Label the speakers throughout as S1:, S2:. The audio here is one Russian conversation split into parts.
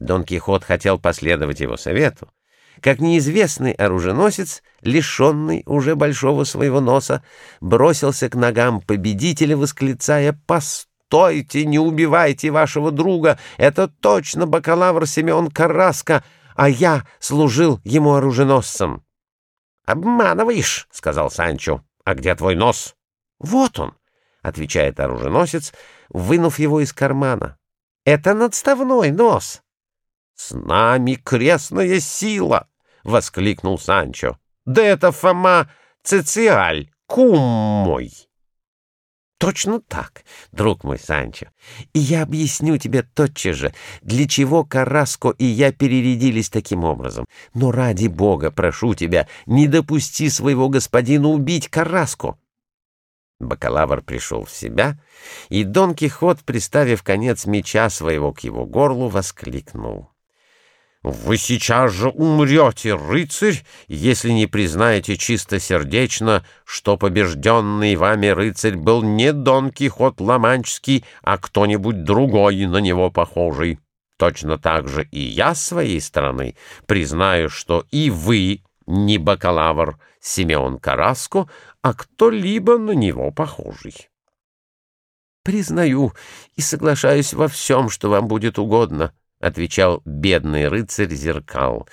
S1: Дон Кихот хотел последовать его совету, как неизвестный оруженосец, лишенный уже большого своего носа, бросился к ногам победителя, восклицая «Постойте, не убивайте вашего друга! Это точно бакалавр Семен Караска, а я служил ему оруженосцем!» «Обманываешь!» — сказал Санчо. «А где твой нос?» «Вот он!» — отвечает оруженосец, вынув его из кармана. «Это надставной нос!» «С нами крестная сила!» — воскликнул Санчо. «Да это Фома Цециаль, кум мой!» «Точно так, друг мой Санчо. И я объясню тебе тотчас же, для чего Караско и я перерядились таким образом. Но ради бога, прошу тебя, не допусти своего господина убить Караско». Бакалавр пришел в себя, и Дон Кихот, приставив конец меча своего к его горлу, воскликнул. Вы сейчас же умрете, рыцарь, если не признаете чистосердечно, что побежденный вами рыцарь был не Дон Кихот Ламанческий, а кто-нибудь другой на него похожий. Точно так же и я своей стороны признаю, что и вы не бакалавр Симеон Караско, а кто-либо на него похожий. Признаю и соглашаюсь во всем, что вам будет угодно, — отвечал бедный рыцарь зеркал.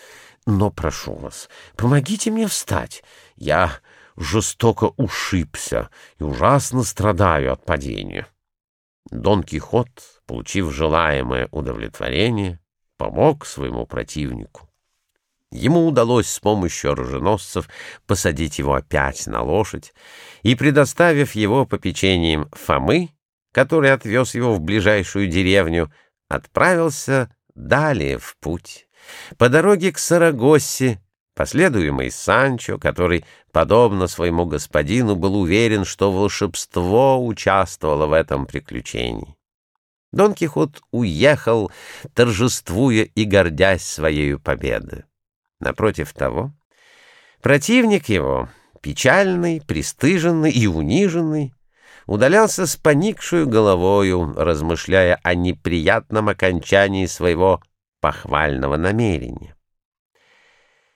S1: «Но прошу вас, помогите мне встать. Я жестоко ушибся и ужасно страдаю от падения». Дон Кихот, получив желаемое удовлетворение, помог своему противнику. Ему удалось с помощью оруженосцев посадить его опять на лошадь и, предоставив его попечением Фомы, который отвез его в ближайшую деревню, отправился далее в путь. По дороге к Сарагоссе, последуемый Санчо, который, подобно своему господину, был уверен, что волшебство участвовало в этом приключении. Дон Кихот уехал, торжествуя и гордясь своей победой. Напротив того, противник его, печальный, пристыженный и униженный, удалялся с поникшую головою, размышляя о неприятном окончании своего похвального намерения.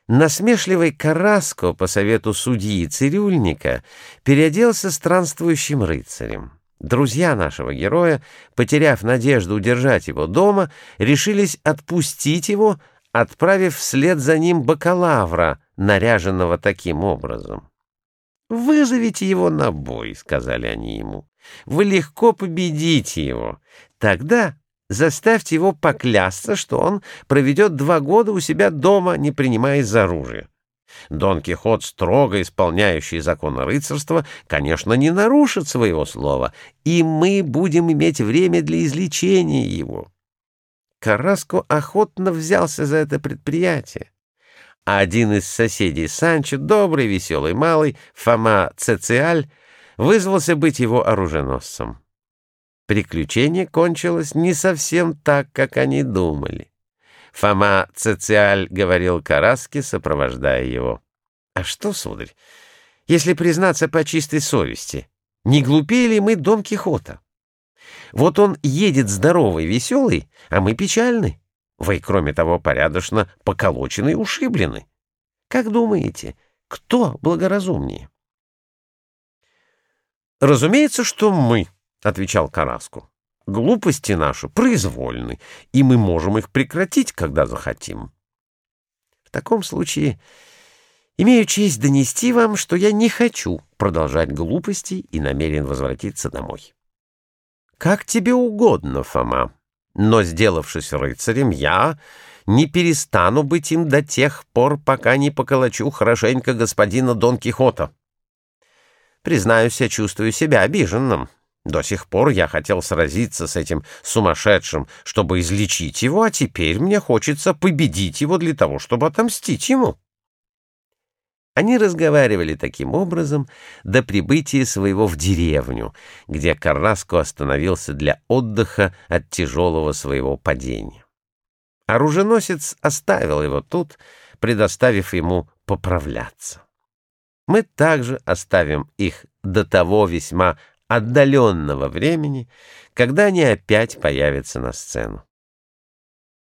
S1: Насмешливый Караско, по совету судьи цирюльника, переоделся странствующим рыцарем. Друзья нашего героя, потеряв надежду удержать его дома, решились отпустить его, отправив вслед за ним бакалавра, наряженного таким образом. «Вызовите его на бой», — сказали они ему. «Вы легко победите его. Тогда заставьте его поклясться, что он проведет два года у себя дома, не принимаясь за оружие». Дон Кихот, строго исполняющий законы рыцарства, конечно, не нарушит своего слова, и мы будем иметь время для излечения его. Караско охотно взялся за это предприятие а один из соседей Санчо, добрый, веселый малый, Фома Цециаль, вызвался быть его оруженосцем. Приключение кончилось не совсем так, как они думали. Фома Цециаль говорил Караске, сопровождая его. «А что, сударь, если признаться по чистой совести, не глупее ли мы Дон Кихота? Вот он едет здоровый, веселый, а мы печальны. Вы, кроме того, порядочно поколочены и ушиблены. Как думаете, кто благоразумнее? «Разумеется, что мы», — отвечал Караску. «Глупости наши произвольны, и мы можем их прекратить, когда захотим». «В таком случае имею честь донести вам, что я не хочу продолжать глупости и намерен возвратиться домой». «Как тебе угодно, Фома», но, сделавшись рыцарем, я не перестану быть им до тех пор, пока не поколочу хорошенько господина Дон Кихота. Признаюсь, я чувствую себя обиженным. До сих пор я хотел сразиться с этим сумасшедшим, чтобы излечить его, а теперь мне хочется победить его для того, чтобы отомстить ему. Они разговаривали таким образом до прибытия своего в деревню, где Карраско остановился для отдыха от тяжелого своего падения. Оруженосец оставил его тут, предоставив ему поправляться. Мы также оставим их до того весьма отдаленного времени, когда они опять появятся на сцену.